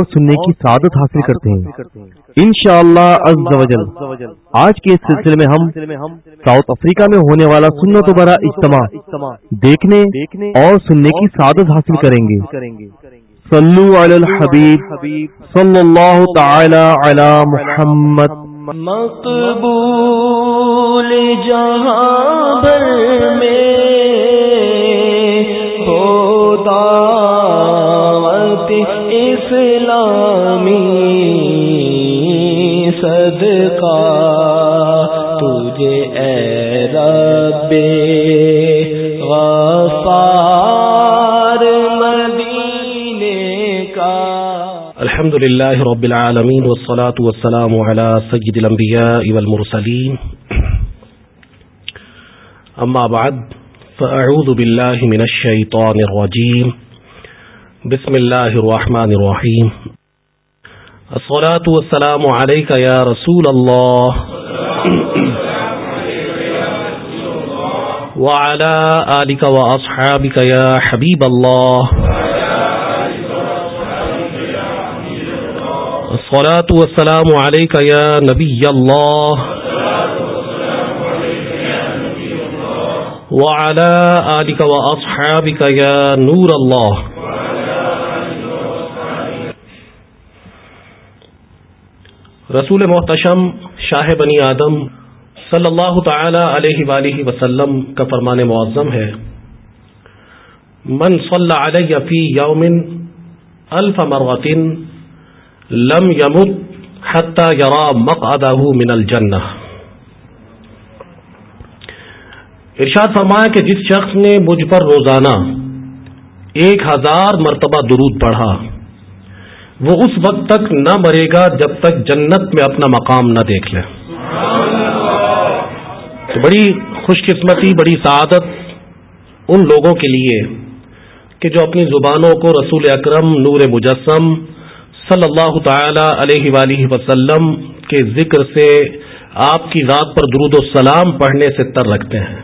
اور سننے کی سعادت حاصل کرتے ہیں۔ انشاءاللہ اللہ آج کے اس سلسلے میں ہم ساؤتھ افریقہ میں ہونے والا سنت و برا اجتماع دیکھنے اور سننے کی سعادت حاصل کریں گے۔ صلو علی الحبیب، صلی اللہ تعالی علی محمد۔ مقبول جہاں بھر میں دعوت اسلامی صدقہ، تجھے اے رب غفار مدینے کا۔ الحمد لله رب العالمين والصلاة والسلام على سيد الأنبياء والمرسلين أما بعد فأعوذ بالله من الشيطان الرجيم بسم الله الرحمن الرحيم الصلاة والسلام عليك يا رسول الله وعلى آلك وأصحابك يا حبيب الله الصلاة والسلام عليك يا نبي الله وعلى آلك وأصحابك يا نور الله رسول محتشم شاہ بنی آدم صلی اللہ تعالی علیہ وآلہ وسلم کا فرمان معظم ہے۔ من صلی علی فی یوم الف مرغت لم یمت حتی یرا مقعدہ من الجنہ۔ ارشاد فرمایا کہ جس شخص نے مجھ پر روزانہ ایک ہزار مرتبہ درود پڑھا وہ اس وقت تک نہ مرے گا جب تک جنت میں اپنا مقام نہ دیکھ لے۔ تو بڑی خوش قسمتی بڑی سعادت ان لوگوں کے لیے کہ جو اپنی زبانوں کو رسول اکرم نور مجسم صلی اللہ تعالی علیہ وآلہ وسلم کے ذکر سے آپ کی ذات پر درود و سلام پڑھنے سے تر رکھتے ہیں۔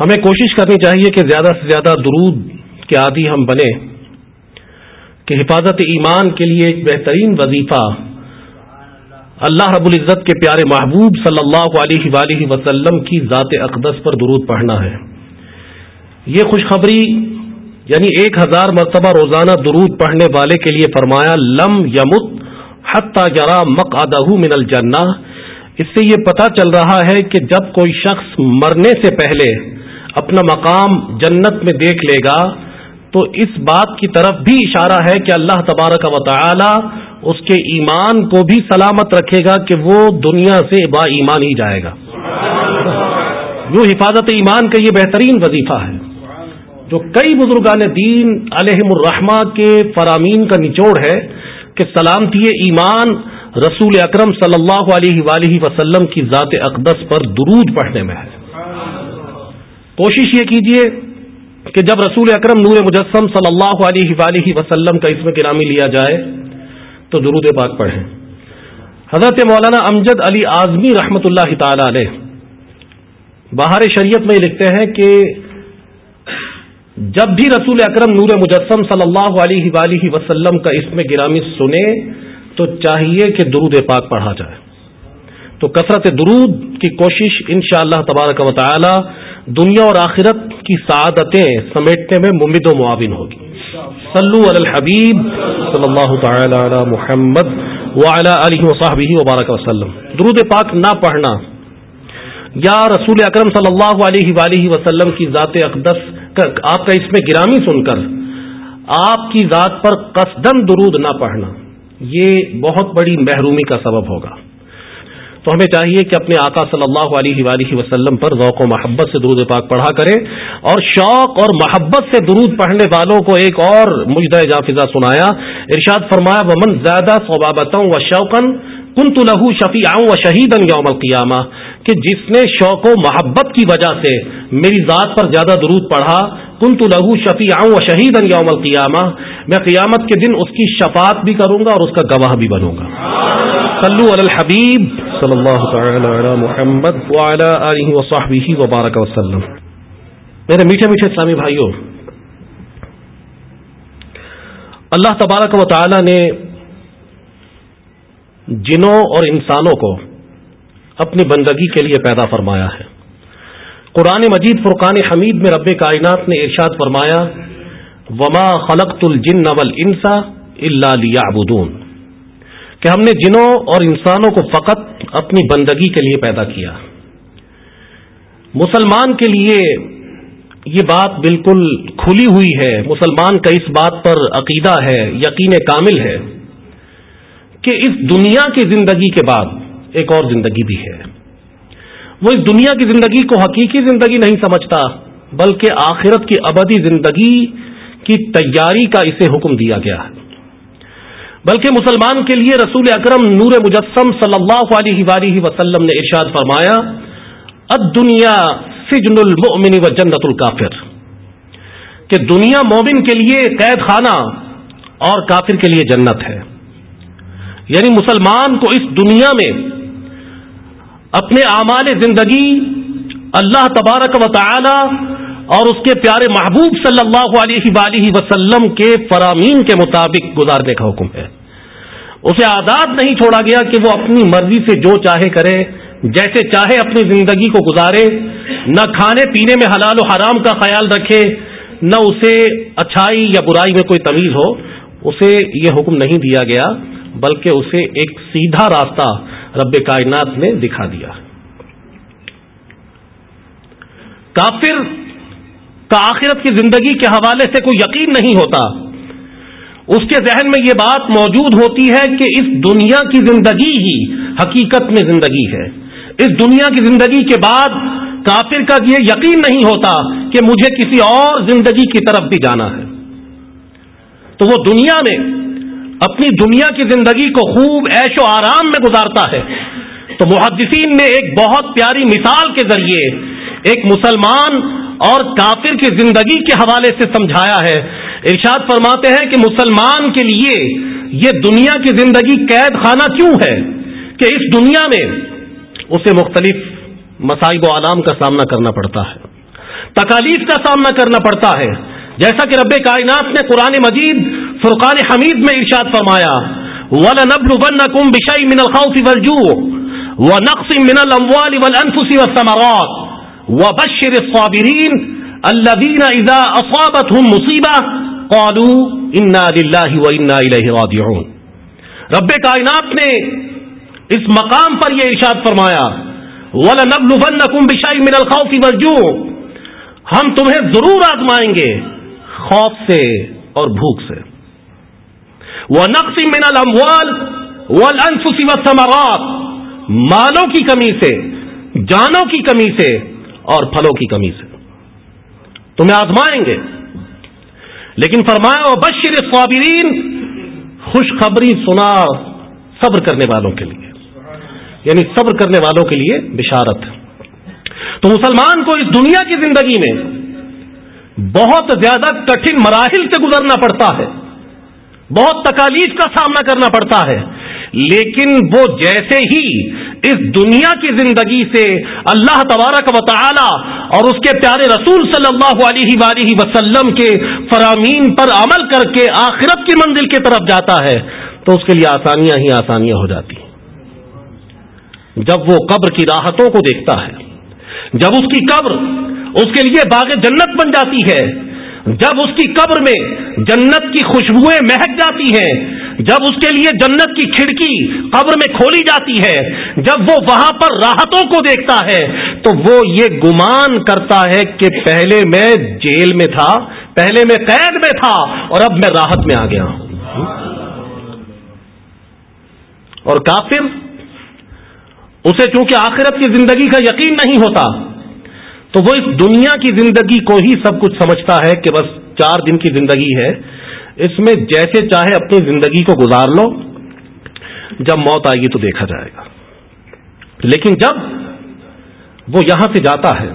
ہمیں کوشش کرنی چاہیے کہ زیادہ سے زیادہ درود کے عادی ہم بنے کہ حفاظت ایمان کے لیے ایک بہترین وظیفہ اللہ رب العزت کے پیارے محبوب صلی اللہ علیہ وآلہ وسلم کی ذات اقدس پر درود پڑھنا ہے۔ یہ خوشخبری یعنی ایک ہزار مرتبہ روزانہ درود پڑھنے والے کے لیے فرمایا، لم یمت حتہ جرا مک من الجنہ۔ اس سے یہ پتا چل رہا ہے کہ جب کوئی شخص مرنے سے پہلے اپنا مقام جنت میں دیکھ لے گا تو اس بات کی طرف بھی اشارہ ہے کہ اللہ تبارک و تعالی اس کے ایمان کو بھی سلامت رکھے گا کہ وہ دنیا سے با ایمان ہی جائے گا۔ جو حفاظت ایمان کا یہ بہترین وظیفہ ہے۔ جو کئی بزرگان دین علیہم الرحمہ کے فرامین کا نچوڑ ہے کہ سلامتی ایمان رسول اکرم صلی اللہ علیہ وآلہ وسلم کی ذات اقدس پر درود پڑھنے میں ہے۔ کوشش یہ کیجیے کہ جب رسول اکرم نور مجسم صلی اللہ علیہ وآلہ وسلم کا اسم گرامی لیا جائے تو درود پاک پڑھیں۔ حضرت مولانا امجد علی اعظمی رحمت اللہ تعالی علیہ بہار شریعت میں لکھتے ہیں کہ جب بھی رسول اکرم نور مجسم صلی اللہ علیہ وآلہ وسلم کا اسم گرامی سنے تو چاہیے کہ درود پاک پڑھا جائے۔ تو کثرت درود کی کوشش انشاءاللہ اللہ تبارک و تعالی دنیا اور آخرت کی سعادتیں سمیٹنے میں ممد و معاون ہوگی۔ صلو علی الحبیب صلی اللہ تعالی علی محمد وعلی علیہ وصحبہ وبارک وسلم۔ درود پاک نہ پڑھنا۔ یا رسول اکرم صلی اللہ علیہ وآلہ وسلم کی ذات اقدس آپ کا اس میں گرامی سن کر آپ کی ذات پر قصدن درود نہ پڑھنا۔ یہ بہت بڑی محرومی کا سبب ہوگا۔ تو ہمیں چاہیے کہ اپنے آقا صلی اللہ علیہ وآلہ وسلم پر ذوق و محبت سے درود پاک پڑھا کرے اور شوق اور محبت سے درود پڑھنے والوں کو ایک اور مجدہ جافزہ سنایا۔ ارشاد فرمایا، ومن زیادہ صوبابتوں و شوقن کن تو لہو شفیع و شہید یوم القیامہ کہ جس نے شوق و محبت کی وجہ سے میری ذات پر زیادہ درود پڑھا۔ کن تو لہو شفیع و شہید یوم القیامہ میں قیامت کے دن اس کی شفاعت بھی کروں گا اور اس کا گواہ بھی بنوں گا۔ صلو علی الحبیب صلی اللہ تعالی علی محمد وعلی آلہ وصحبہ وبارک وسلم. میرے میٹھے میٹھے اسلامی بھائیوں، اللہ تبارک و تعالی نے جنوں اور انسانوں کو اپنی بندگی کے لیے پیدا فرمایا ہے۔ قرآن مجید فرقان حمید میں رب کائنات نے ارشاد فرمایا، وما خلقت الجن نول انسا اللہ لیا کہ ہم نے جنوں اور انسانوں کو فقط اپنی بندگی کے لیے پیدا کیا۔ مسلمان کے لیے یہ بات بالکل کھلی ہوئی ہے۔ مسلمان کا اس بات پر عقیدہ ہے، یقین کامل ہے کہ اس دنیا کی زندگی کے بعد ایک اور زندگی بھی ہے۔ وہ اس دنیا کی زندگی کو حقیقی زندگی نہیں سمجھتا، بلکہ آخرت کی ابدی زندگی کی تیاری کا اسے حکم دیا گیا۔ ہے بلکہ مسلمان کے لیے رسول اکرم نور مجسم صلی اللہ علیہ وآلہ وسلم نے ارشاد فرمایا دنیا سجن المؤمن و جنت الکافر۔ کہ دنیا مومن کے لیے قید خانہ اور کافر کے لیے جنت ہے۔ یعنی مسلمان کو اس دنیا میں اپنے اعمال زندگی اللہ تبارک و تعالی اور اس کے پیارے محبوب صلی اللہ علیہ وآلہ وسلم کے فرامین کے مطابق گزارنے کا حکم ہے۔ اسے آزاد نہیں چھوڑا گیا کہ وہ اپنی مرضی سے جو چاہے کرے، جیسے چاہے اپنی زندگی کو گزارے، نہ کھانے پینے میں حلال و حرام کا خیال رکھے، نہ اسے اچھائی یا برائی میں کوئی تمیز ہو، اسے یہ حکم نہیں دیا گیا، بلکہ اسے ایک سیدھا راستہ رب کائنات نے دکھا دیا۔ کافر کا آخرت کی زندگی کے حوالے سے کوئی یقین نہیں ہوتا۔ اس کے ذہن میں یہ بات موجود ہوتی ہے کہ اس دنیا کی زندگی ہی حقیقت میں زندگی ہے۔ اس دنیا کی زندگی کے بعد کافر کا یہ یقین نہیں ہوتا کہ مجھے کسی اور زندگی کی طرف بھی جانا ہے۔ تو وہ دنیا میں اپنی دنیا کی زندگی کو خوب ایش و آرام میں گزارتا ہے۔ تو محدثین نے ایک بہت پیاری مثال کے ذریعے ایک مسلمان اور کافر کی زندگی کے حوالے سے سمجھایا ہے ارشاد فرماتے ہیں کہ مسلمان کے لیے یہ دنیا کی زندگی قید خانہ کیوں ہے کہ اس دنیا میں اسے مختلف مسائب و علام کا سامنا کرنا پڑتا ہے، تکالیف کا سامنا کرنا پڑتا ہے۔ جیسا کہ رب کائنات نے قرآن مجید فرقان حمید میں ارشاد فرمایا وَلَنَبْلُغَنَّكُمْ بِشَيْءٍ مِنَ الْخَوْفِ وَالْجُوعِ وَنَقْصٍ مِنَ الْأَمْوَالِ وَالْأَنفُسِ وَالثَّمَرَاتِ وَبَشِّرِ الصَّابِرِينَ الَّذِينَ إِذَا أَصَابَتْهُمْ مُصِيبَةٌ قَالُوا إِنَّا لِلَّهِ وَإِنَّا إِلَيْهِ رَاجِعُونَ رب کائنات نے اس مقام پر یہ ارشاد فرمایا ولا نبل بشائی من الخوف ورجو ہم تمہیں ضرور آزمائیں گے خوف سے اور بھوک سے۔ وہ نقصی من الاموال والانفس والثمرات مالوں کی کمی سے، جانوں کی کمی سے اور پھلوں کی کمی سے۔ تمہیں آزمائیں گے لیکن فرمایا بشر صابرین خوشخبری سنا صبر کرنے والوں کے لیے۔ یعنی صبر کرنے والوں کے لیے بشارت۔ تو مسلمان کو اس دنیا کی زندگی میں بہت زیادہ کٹھن مراحل سے گزرنا پڑتا ہے۔ بہت تکالیف کا سامنا کرنا پڑتا ہے۔ لیکن وہ جیسے ہی اس دنیا کی زندگی سے اللہ تبارک و تعالی اور اس کے پیارے رسول صلی اللہ علیہ وآلہ وسلم کے فرامین پر عمل کر کے آخرت کی منزل کی طرف جاتا ہے، تو اس کے لیے آسانیاں ہی آسانیاں ہو جاتی جب وہ قبر کی راحتوں کو دیکھتا ہے، جب اس کی قبر اس کے لیے باغ جنت بن جاتی ہے جب اس کی قبر میں جنت کی خوشبوئیں مہک جاتی ہیں، جب اس کے لیے جنت کی کھڑکی قبر میں کھولی جاتی ہے، جب وہ وہاں پر راحتوں کو دیکھتا ہے، تو وہ یہ گمان کرتا ہے کہ پہلے میں جیل میں تھا، پہلے میں قید میں تھا اور اب میں راحت میں آ گیا ہوں۔ اور کافر، اسے چونکہ آخرت کی زندگی کا یقین نہیں ہوتا تو وہ اس دنیا کی زندگی کو ہی سب کچھ سمجھتا ہے کہ بس چار دن کی زندگی ہے۔ اس میں جیسے چاہے اپنی زندگی کو گزار لو۔ جب موت آئے گی تو دیکھا جائے گا۔ لیکن جب وہ یہاں سے جاتا ہے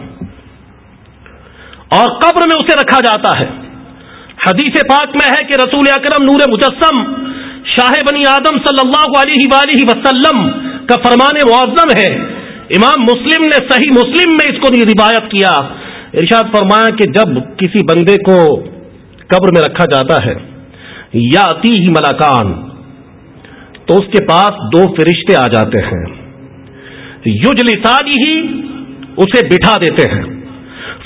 اور قبر میں اسے رکھا جاتا ہے، حدیث پاک میں ہے کہ رسول اکرم نور مجسم شاہ بنی آدم صلی اللہ علیہ وآلہ وسلم کا فرمان معظم ہے۔ امام مسلم نے صحیح مسلم میں اس کو روایت کیا۔ ارشاد فرمایا کہ جب کسی بندے کو قبر میں رکھا جاتا ہے یا تی ہی ملاکان، تو اس کے پاس دو فرشتے آ جاتے ہیں۔ یوج لسانی ہی اسے بٹھا دیتے ہیں۔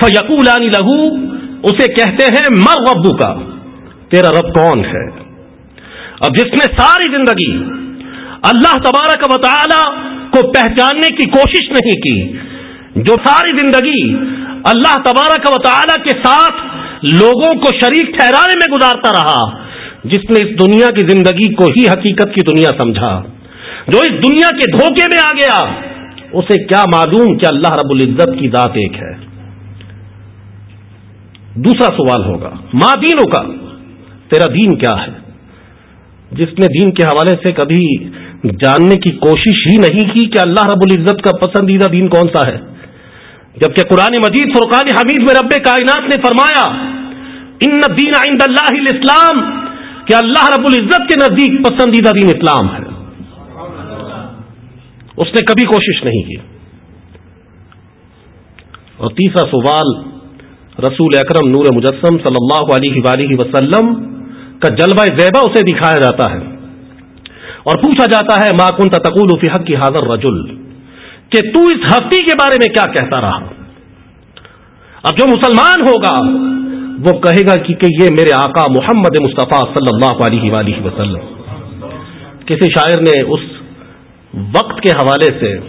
فیقولانی لہو، اسے کہتے ہیں، مر ربو کا تیرا رب کون ہے؟ اب جس نے ساری زندگی اللہ تبارک و تعالی کو پہچاننے کی کوشش نہیں کی، جو ساری زندگی اللہ تبارک و تعالی کے ساتھ لوگوں کو شریک ٹھہرانے میں گزارتا رہا، جس نے اس دنیا کی زندگی کو ہی حقیقت کی دنیا سمجھا۔ جو اس دنیا کے دھوکے میں آ گیا، اسے کیا معلوم کہ اللہ رب العزت کی ذات ایک ہے۔ دوسرا سوال ہوگا ماں دینوں کا تیرا دین کیا ہے؟ جس نے دین کے حوالے سے کبھی جاننے کی کوشش ہی نہیں کی کہ اللہ رب العزت کا پسندیدہ دین کون سا ہے۔ جبکہ قرآن مجید فرقان حمید میں رب کائنات نے فرمایا، ان دین عند اللہ الاسلام کہ اللہ رب العزت کے نزدیک پسندیدہ دین اسلام ہے۔ اس نے کبھی کوشش نہیں کی۔ اور تیسرا سوال، رسول اکرم نور مجسم صلی اللہ علیہ وآلہ وسلم کا جلوہ زیبہ اسے دکھایا جاتا ہے۔ اور پوچھا جاتا ہے، ما کن تقول فی حق کی حاضر رجل کہ تو اس ہستی کے بارے میں کیا کہتا رہا؟ اب جو مسلمان ہوگا، وہ کہے گا کہ یہ میرے آقا محمد مصطفیٰ صلی اللہ علیہ وآلہ وسلم۔ کسی شاعر نے اس وقت کے حوالے سے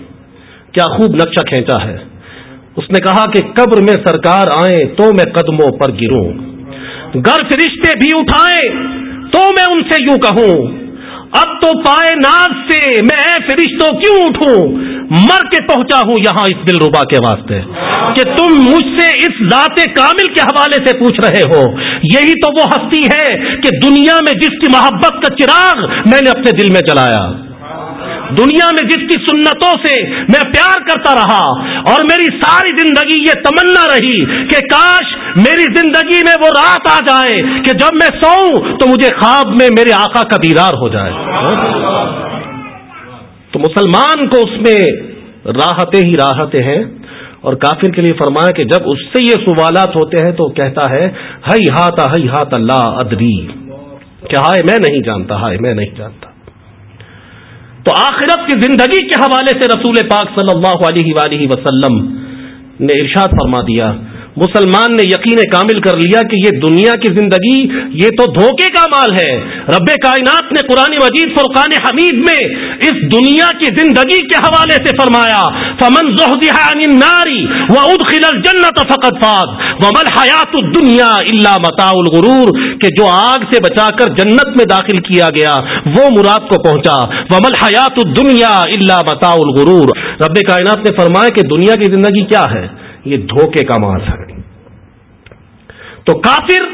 کیا خوب نقشہ کھینچا ہے۔ اس نے کہا کہ قبر میں سرکار آئیں تو میں قدموں پر گروں۔ گر فرشتے بھی اٹھائے تو میں ان سے یوں کہوں۔ اب تو پائے ناز سے میں فرشتوں کیوں اٹھوں؟ مر کے پہنچا ہوں یہاں اس دل ربا کے واسطے۔ کہ تم مجھ سے اس ذات کامل کے حوالے سے پوچھ رہے ہو۔ یہی تو وہ ہستی ہے کہ دنیا میں جس کی محبت کا چراغ میں نے اپنے دل میں جلایا۔ دنیا میں جس کی سنتوں سے میں پیار کرتا رہا اور میری ساری زندگی یہ تمنا رہی کہ کاش میری زندگی میں وہ رات آ جائے کہ جب میں سوؤں تو مجھے خواب میں میرے آقا کا دیدار ہو جائے۔ تو مسلمان کو اس میں راحتیں ہی راحتیں ہیں اور کافر کے لیے فرمایا کہ جب اس سے یہ سوالات ہوتے ہیں تو کہتا ہے ہئی ہاتھ ہئی ہاتھ اللہ ادری۔ کہ ہائے، میں نہیں جانتا، ہائے، میں نہیں جانتا۔ تو آخرت کی زندگی کے حوالے سے رسول پاک صلی اللہ علیہ وآلہ وسلم نے ارشاد فرما دیا مسلمان نے یقین کامل کر لیا کہ یہ دنیا کی زندگی، یہ تو دھوکے کا مال ہے۔ رب کائنات نے قرآن مجید، فرقان حمید میں اس دنیا کی زندگی کے حوالے سے فرمایا، فمن ناری الجنت فقط فاض۔ ومن حیات الدنیا اللہ متا الغرور۔ کہ جو آگ سے بچا کر جنت میں داخل کیا گیا، وہ مراد کو پہنچا۔ ومل حیات الدنیا اللہ متا الغرور۔ رب کائنات نے فرمایا کہ دنیا کی زندگی کیا ہے؟ یہ دھوکے کا مال ہے تو کافر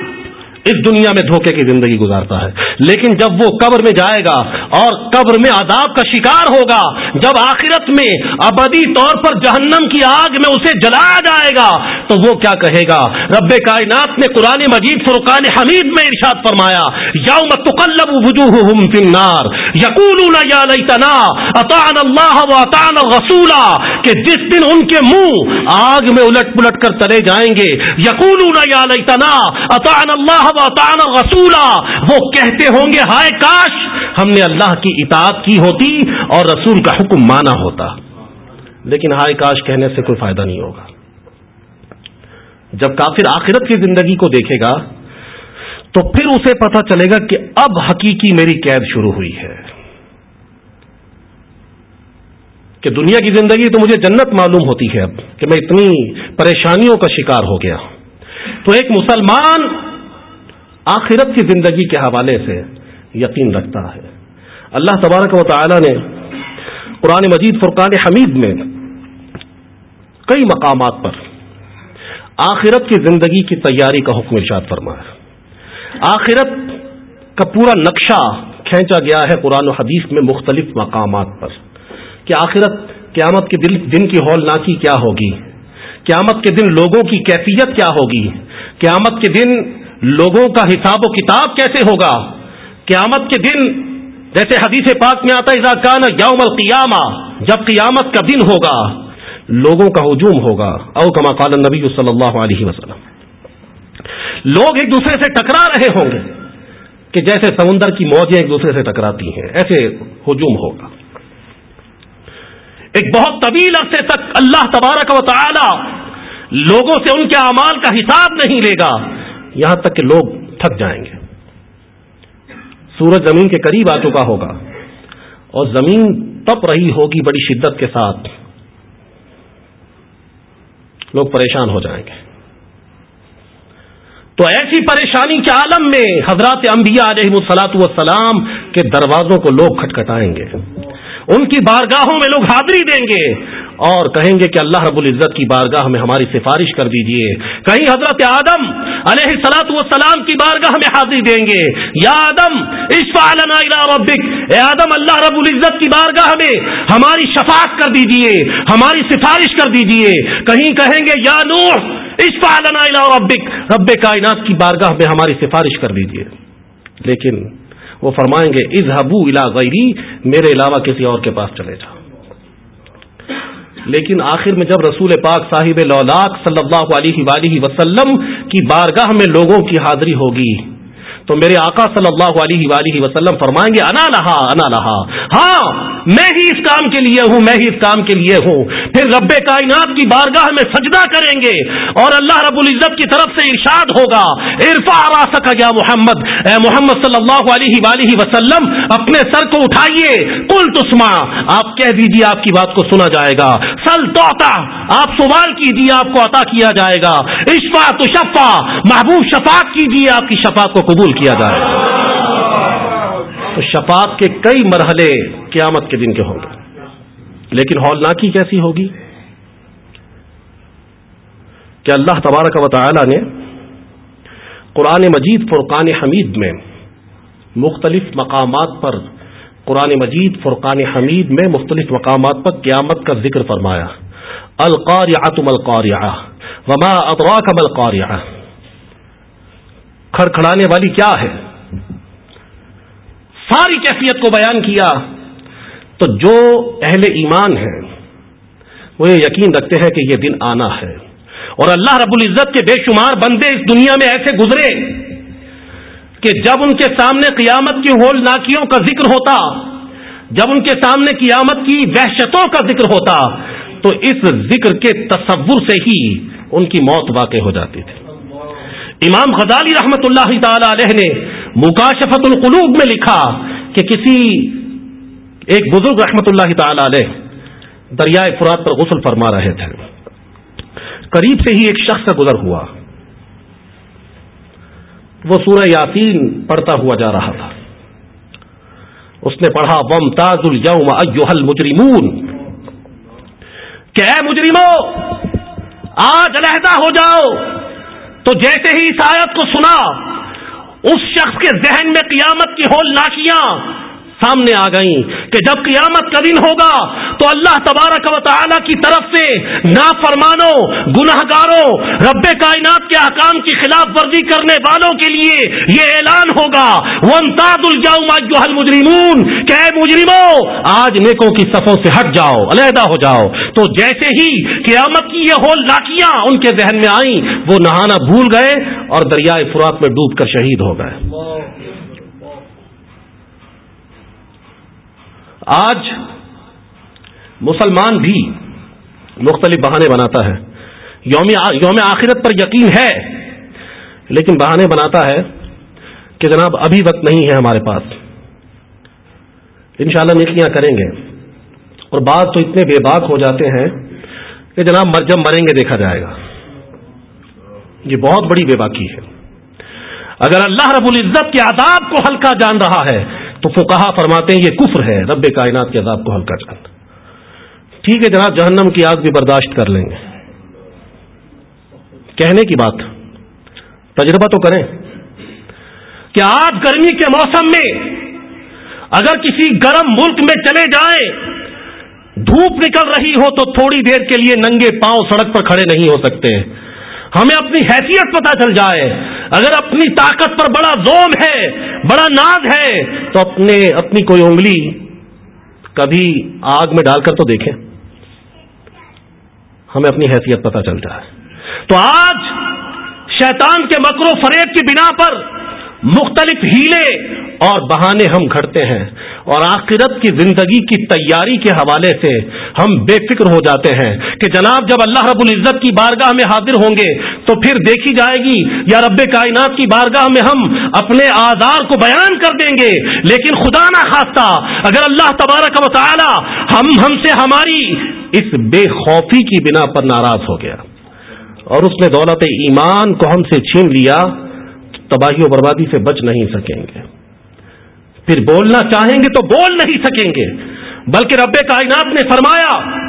اس دنیا میں دھوکے کی زندگی گزارتا ہے۔ لیکن جب وہ قبر میں جائے گا اور قبر میں عذاب کا شکار ہوگا، جب آخرت میں ابدی طور پر جہنم کی آگ میں اسے جلایا جائے گا، تو وہ کیا کہے گا؟ رب کائنات نے قرآن مجید فرقان حمید میں ارشاد فرمایا، یوم تقلب وجوہہم فی النار، یقولون یا لیتنا، اطعنا اللہ و اطعنا رسولا کہ جس دن ان کے منہ آگ میں الٹ پلٹ کر چلے جائیں گے، یقولون یا لیتنا، اطعنا اللہ رسولا وہ کہتے ہوں گے، ہائے کاش! ہم نے اللہ کی اطاعت کی ہوتی اور رسول کا حکم مانا ہوتا۔ لیکن ہائے کاش کہنے سے کوئی فائدہ نہیں ہوگا۔ جب کافر آخرت کی زندگی کو دیکھے گا، تو پھر اسے پتا چلے گا کہ اب حقیقی میری قید شروع ہوئی ہے۔ کہ دنیا کی زندگی تو مجھے جنت معلوم ہوتی ہے اب، کہ میں اتنی پریشانیوں کا شکار ہو گیا تو ایک مسلمان آخرت کی زندگی کے حوالے سے یقین رکھتا ہے۔ اللہ تبارک و تعالی نے قرآن مجید فرقان حمید میں کئی مقامات پر آخرت کی زندگی کی تیاری کا حکم ارشاد فرمایا آخرت کا پورا نقشہ کھینچا گیا ہے قرآن و حدیث میں مختلف مقامات پر کہ آخرت قیامت کے دن کی ہولناکی کیا ہوگی؟ قیامت کے دن لوگوں کی کیفیت کیا ہوگی؟ قیامت کے دن لوگوں کا حساب و کتاب کیسے ہوگا؟ قیامت کے دن، جیسے حدیث پاک میں آتا ہے کان یوم القیامہ جب قیامت کا دن ہوگا، لوگوں کا ہجوم ہوگا، او کما قال نبی صلی اللہ علیہ وسلم۔ لوگ ایک دوسرے سے ٹکرا رہے ہوں گے کہ جیسے سمندر کی موجیں ایک دوسرے سے ٹکراتی ہیں، ایسے ہجوم ہوگا۔ ایک بہت طویل عرصے تک اللہ تبارک و تعالی لوگوں سے ان کے اعمال کا حساب نہیں لے گا۔ یہاں تک کہ لوگ تھک جائیں گے۔ سورج زمین کے قریب آ چکا ہوگا اور زمین تپ رہی ہوگی بڑی شدت کے ساتھ۔ لوگ پریشان ہو جائیں گے۔ تو ایسی پریشانی کے عالم میں حضرات انبیاء علیہ السلاط والسلام کے دروازوں کو لوگ کھٹکھٹائیں گے۔ ان کی بارگاہوں میں لوگ حاضری دیں گے۔ اور کہیں گے کہ اللہ رب العزت کی بارگاہ میں ہماری سفارش کر دیجیے۔ کہیں حضرت آدم علیہ سلاۃ والسلام کی بارگاہ میں حاضری دیں گے؟ یا آدم ربک۔ اے آدم، اللہ رب العزت کی بارگاہ میں ہماری شفاعت کر دیجیے، ہماری سفارش کر دیجیے۔ کہیں کہیں گے، یا نوح الى ربک۔ رب کائنات کی بارگاہ میں ہماری سفارش کر دیجیے۔ لیکن وہ فرمائیں گے از حبو الا غیری، میرے علاوہ کسی اور کے پاس چلے جاؤ۔ لیکن آخر میں جب رسول پاک صاحب لولاک صلی اللہ علیہ وآلہ وسلم کی بارگاہ میں لوگوں کی حاضری ہوگی۔ تو میرے آقا صلی اللہ علیہ وآلہ وسلم فرمائیں گے، انا لہا انا لہا۔ ہاں میں ہی اس کام کے لیے ہوں، میں ہی اس کام کے لیے ہوں۔ پھر رب کائنات کی بارگاہ میں سجدہ کریں گے اور اللہ رب العزت کی طرف سے ارشاد ہوگا عرفا آ سکا یا محمد، اے محمد صلی اللہ علیہ وآلہ وسلم، اپنے سر کو اٹھائیے۔ کل تسما آپ کہہ دیجیے آپ کی بات کو سنا جائے گا۔ سل توتا آپ سوال کیجیے آپ کو عطا کیا جائے گا۔ اشفا تو شفا محبوب شفاق کیجیے آپ کی شفاق کو قبول کیا جائے تو شفاعت کے کئی مرحلے قیامت کے دن کے ہوں گے۔ لیکن ہولناکی کیسی ہوگی؟ کہ اللہ تبارک و تعالی نے قرآن مجید، فرقان حمید میں مختلف مقامات پر، قرآن مجید، فرقان حمید میں مختلف مقامات پر قیامت کا ذکر فرمایا۔ القاریہ تم القاریہ وما ادراک القاریہ کھڑکھڑانے والی کیا ہے؟ ساری کیفیت کو بیان کیا۔ تو جو اہل ایمان ہیں، وہ یہ یقین رکھتے ہیں کہ یہ دن آنا ہے۔ اور اللہ رب العزت کے بے شمار بندے اس دنیا میں ایسے گزرے کہ جب ان کے سامنے قیامت کی ہول ناکیوں کا ذکر ہوتا، جب ان کے سامنے قیامت کی وحشتوں کا ذکر ہوتا، تو اس ذکر کے تصور سے ہی ان کی موت واقع ہو جاتی تھی۔ امام غزالی رحمت اللہ تعالی علیہ نے مکاشفت القلوب میں لکھا کہ کسی ایک بزرگ رحمت اللہ تعالی علیہ دریائے فرات پر غسل فرما رہے تھے۔ قریب سے ہی ایک شخص کا گزر ہوا۔ وہ سورہ یاسین پڑھتا ہوا جا رہا تھا۔ اس نے پڑھا وم تاز الم مجرمون کہ اے مجرمو، آج علیحدہ ہو جاؤ۔ تو جیسے ہی اس آیت کو سنا، اس شخص کے ذہن میں قیامت کی ہول ناشیاں سامنے آ گئیں کہ جب قیامت کا دن ہوگا تو اللہ تبارک و تعالی کی طرف سے نافرمانوں گناہ گاروں رب کائنات کے احکام کی خلاف ورزی کرنے والوں کے لیے یہ اعلان ہوگا۔ مجرمون کہ مجرموں آج نیکوں کی صفوں سے ہٹ جاؤ، علیحدہ ہو جاؤ۔ تو جیسے ہی قیامت کی یہ ہول لاکیاں ان کے ذہن میں آئیں، وہ نہانا بھول گئے اور دریائے فرات میں ڈوب کر شہید ہو گئے۔ آج مسلمان بھی مختلف بہانے بناتا ہے۔ یوم یوم آخرت پر یقین ہے، لیکن بہانے بناتا ہے کہ جناب ابھی وقت نہیں ہے ہمارے پاس۔ انشاءاللہ شاء نیکیاں کریں گے۔ اور بعض تو اتنے بے باک ہو جاتے ہیں کہ جناب جب مریں گے دیکھا جائے گا۔ یہ بہت بڑی بے باکی ہے۔ اگر اللہ رب العزت کے عذاب کو ہلکا جان رہا ہے تو وہ کہا فرماتے ہیں یہ کفر ہے، رب کائنات کے عذاب کو ہلکا جان ٹھیک ہے جناب، جہنم کی آگ بھی برداشت کر لیں گے۔ کہنے کی بات، تجربہ تو کریں۔ کہ آج گرمی کے موسم میں اگر کسی گرم ملک میں چلے جائیں، دھوپ نکل رہی ہو تو تھوڑی دیر کے لیے ننگے پاؤں سڑک پر کھڑے نہیں ہو سکتے۔ ہیں ہمیں اپنی حیثیت پتا چل جائے۔ اگر اپنی طاقت پر بڑا زوم ہے، بڑا ناز ہے، تو اپنے اپنی کوئی انگلی کبھی آگ میں ڈال کر تو دیکھیں۔ ہمیں اپنی حیثیت پتا چل جائے۔ تو آج شیطان کے مکر و فریب کی بنا پر مختلف ہیلے اور بہانے ہم گھڑتے ہیں اور آخرت کی زندگی کی تیاری کے حوالے سے ہم بے فکر ہو جاتے ہیں کہ جناب جب اللہ رب العزت کی بارگاہ میں حاضر ہوں گے تو پھر دیکھی جائے گی، یا رب کائنات کی بارگاہ میں ہم اپنے آزار کو بیان کر دیں گے۔ لیکن خدا نہ خواستہ، اگر اللہ تبارک و تعالی ہم ہم سے ہماری اس بے خوفی کی بنا پر ناراض ہو گیا اور اس نے دولت ایمان کو ہم سے چھین لیا تباہی و بربادی سے بچ نہیں سکیں گے۔ پھر بولنا چاہیں گے تو بول نہیں سکیں گے۔ بلکہ رب کائنات نے فرمایا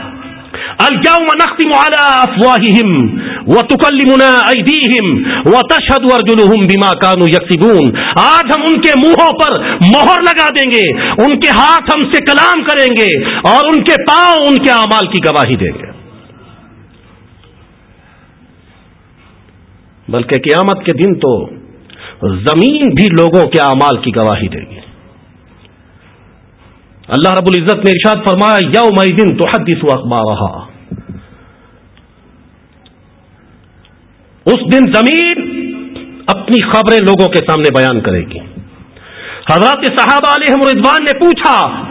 الجاؤ نختم على افواههم وتكلمنا ايديهم وتشهد ارجلهم بما كانوا يكسبون۔ آج ہم ان کے منہوں پر مہر لگا دیں گے، ان کے ہاتھ ہم سے کلام کریں گے اور ان کے پاؤں ان کے اعمال کی گواہی دیں گے۔ بلکہ قیامت کے دن تو زمین بھی لوگوں کے اعمال کی گواہی دے گی۔ اللہ رب العزت نے ارشاد فرمایا یوم دن تو حدیث اخبار اس دن زمین اپنی خبریں لوگوں کے سامنے بیان کرے گی۔ حضرت صاحب علیہ مردوان نے پوچھا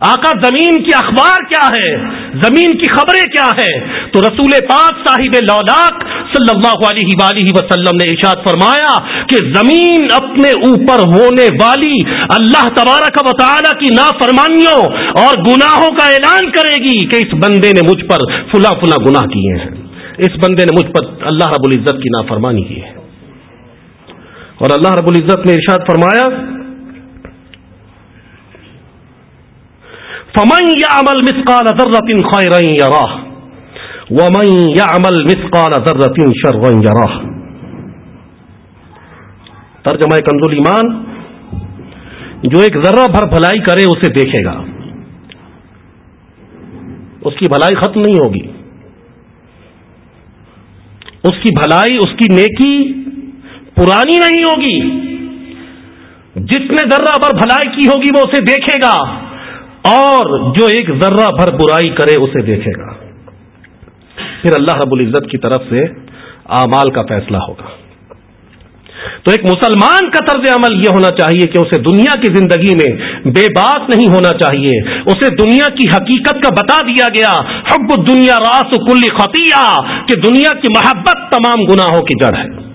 آقا زمین کی اخبار کیا ہے؟ زمین کی خبریں کیا ہے تو رسول پاک صاحب لولاک صلی اللہ علیہ وآلہ وسلم نے ارشاد فرمایا کہ زمین اپنے اوپر ہونے والی اللہ تبارک و تعالی کی نافرمانیوں اور گناہوں کا اعلان کرے گی کہ اس بندے نے مجھ پر فلا فلا گناہ کیے ہیں۔ اس بندے نے مجھ پر اللہ رب العزت کی نافرمانی کی ہے۔ اور اللہ رب العزت نے ارشاد فرمایا فمن يعمل مثقال ذرة خيرا يراه ومن يعمل مثقال ذرة شرا يراه ترجمہ کنز ایمان، جو ایک ذرہ بھر بھلائی کرے اسے دیکھے گا۔ اس کی بھلائی ختم نہیں ہوگی۔ اس کی بھلائی، اس کی نیکی پرانی نہیں ہوگی۔ جس نے ذرہ بھر بھلائی کی ہوگی وہ اسے دیکھے گا۔ اور جو ایک ذرہ بھر برائی کرے اسے دیکھے گا۔ پھر اللہ رب العزت کی طرف سے اعمال کا فیصلہ ہوگا۔ تو ایک مسلمان کا طرز عمل یہ ہونا چاہیے کہ اسے دنیا کی زندگی میں بے بات نہیں ہونا چاہیے۔ اسے دنیا کی حقیقت کا بتا دیا گیا۔ حب دنیا راس کل خطیہ۔ کہ دنیا کی محبت تمام گناہوں کی جڑ ہے۔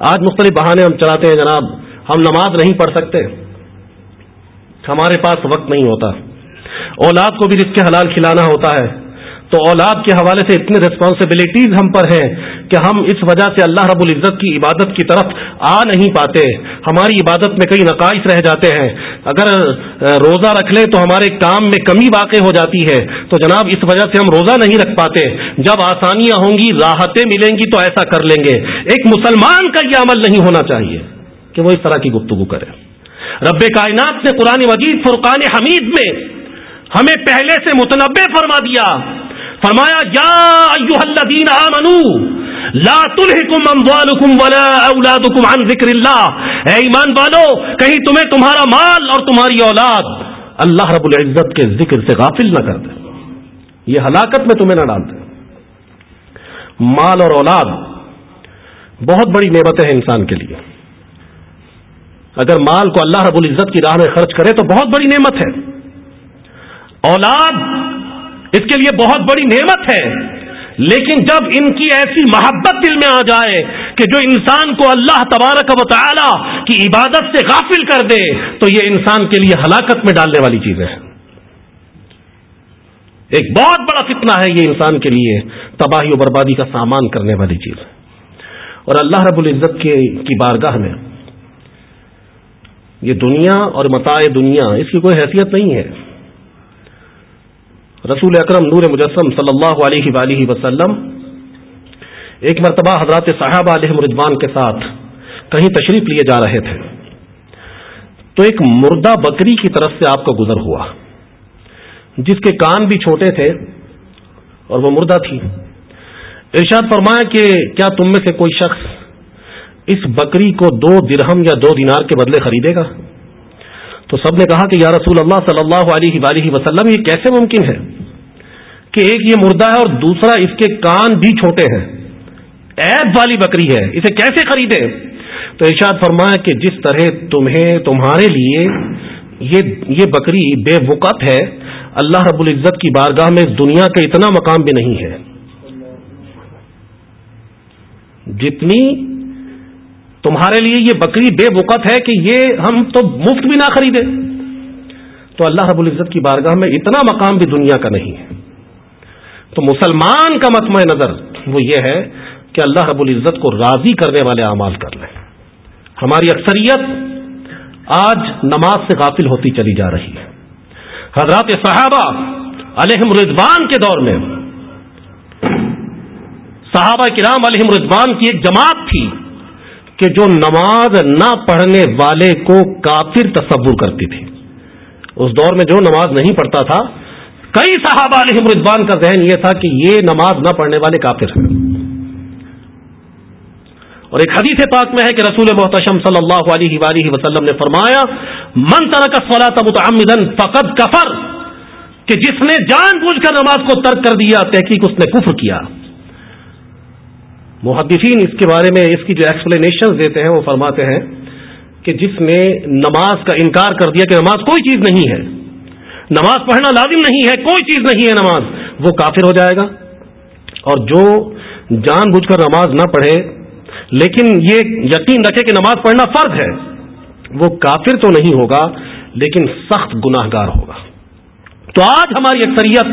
آج مختلف بہانے ہم چلاتے ہیں جناب۔ ہم نماز نہیں پڑھ سکتے۔ ہمارے پاس وقت نہیں ہوتا۔ اولاد کو بھی رزق حلال کھلانا ہوتا ہے۔ تو اولاد کے حوالے سے اتنی ریسپانسبلٹیز ہم پر ہیں کہ ہم اس وجہ سے اللہ رب العزت کی عبادت کی طرف آ نہیں پاتے۔ ہماری عبادت میں کئی نقائص رہ جاتے ہیں۔ اگر روزہ رکھ لیں تو ہمارے کام میں کمی واقع ہو جاتی ہے۔ تو جناب، اس وجہ سے ہم روزہ نہیں رکھ پاتے۔ جب آسانیاں ہوں گی، راحتیں ملیں گی تو ایسا کر لیں گے۔ ایک مسلمان کا یہ عمل نہیں ہونا چاہیے کہ وہ اس طرح کی گفتگو کرے۔ رب کائنات نے قرآن مجید، فرقان حمید میں ہمیں پہلے سے متنوع فرما دیا۔ فرمایا، یا الذین آمنو، لا تلحکم اموالکم ولا اولادکم عن ذکر اللہ۔ اے ایمان والو، کہیں تمہیں تمہارا مال اور تمہاری اولاد اللہ رب العزت کے ذکر سے غافل نہ کر دے۔ یہ ہلاکت میں تمہیں نہ ڈال دے۔ مال اور اولاد بہت بڑی نعمتیں ہیں انسان کے لیے۔ اگر مال کو اللہ رب العزت کی راہ میں خرچ کرے تو بہت بڑی نعمت ہے۔ اولاد اس کے لیے بہت بڑی نعمت ہے۔ لیکن جب ان کی ایسی محبت دل میں آ جائے کہ جو انسان کو اللہ تبارک و تعالی کی عبادت سے غافل کر دے، تو یہ انسان کے لیے ہلاکت میں ڈالنے والی چیز ہے۔ ایک بہت بڑا فتنہ ہے یہ انسان کے لیے تباہی و بربادی کا سامان کرنے والی چیز۔ اور اللہ رب العزت کی بارگاہ میں یہ دنیا اور متاع دنیا، اس کی کوئی حیثیت نہیں ہے۔ رسول اکرم نور مجسم صلی اللہ علیہ وآلہ وسلم ایک مرتبہ حضرات صاحب علیہ مردوان کے ساتھ کہیں تشریف لیے جا رہے تھے۔ تو ایک مردہ بکری کی طرف سے آپ کا گزر ہوا، جس کے کان بھی چھوٹے تھے اور وہ مردہ تھی۔ ارشاد فرمایا کہ کیا تم میں سے کوئی شخص اس بکری کو دو درہم یا دو دینار کے بدلے خریدے گا؟ تو سب نے کہا کہ یا رسول اللہ صلی اللہ علیہ وآلہ وسلم، یہ کیسے ممکن ہے کہ ایک یہ مردہ ہے اور دوسرا اس کے کان بھی چھوٹے ہیں؟ ایب والی بکری ہے، اسے کیسے خریدے؟ تو ارشاد فرمایا کہ جس طرح تمہیں، تمہارے لیے یہ یہ بکری بے وقت ہے، اللہ رب العزت کی بارگاہ میں اس دنیا کا اتنا مقام بھی نہیں ہے۔ جتنی تمہارے لیے یہ بکری بے وقت ہے کہ یہ ہم تو مفت بھی نہ خریدے۔ تو اللہ رب العزت کی بارگاہ میں اتنا مقام بھی دنیا کا نہیں ہے۔ تو مسلمان کا متمع نظر وہ یہ ہے کہ اللہ رب العزت کو راضی کرنے والے اعمال کر لیں۔ ہماری اکثریت آج نماز سے غافل ہوتی چلی جا رہی ہے۔ حضرات صحابہ علیہم رضوان کے دور میں صحابہ کرام علیہم رضوان کی ایک جماعت تھی۔ کہ جو نماز نہ پڑھنے والے کو کافر تصور کرتی تھی اس دور میں جو نماز نہیں پڑھتا تھا، کئی صحابہ علیہم رضوان کا ذہن یہ تھا کہ یہ نماز نہ پڑھنے والے کافر ہیں۔ اور ایک حدیث پاک میں ہے کہ رسول محتشم صلی اللہ علیہ وآلہ وسلم نے فرمایا، من ترک الصلاة متعمدا فقد کفر کہ جس نے جان بوجھ کر نماز کو ترک کر دیا، تحقیق اس نے کفر کیا۔ محدثین اس کے بارے میں اس کی جو ایکسپلینیشن دیتے ہیں وہ فرماتے ہیں کہ جس نے نماز کا انکار کر دیا کہ نماز کوئی چیز نہیں ہے۔ نماز پڑھنا لازم نہیں ہے، کوئی چیز نہیں ہے نماز۔ وہ کافر ہو جائے گا۔ اور جو جان بوجھ کر نماز نہ پڑھے، لیکن یہ یقین رکھے کہ نماز پڑھنا فرض ہے، وہ کافر تو نہیں ہوگا، لیکن سخت گناہ گار ہوگا۔ تو آج ہماری اکثریت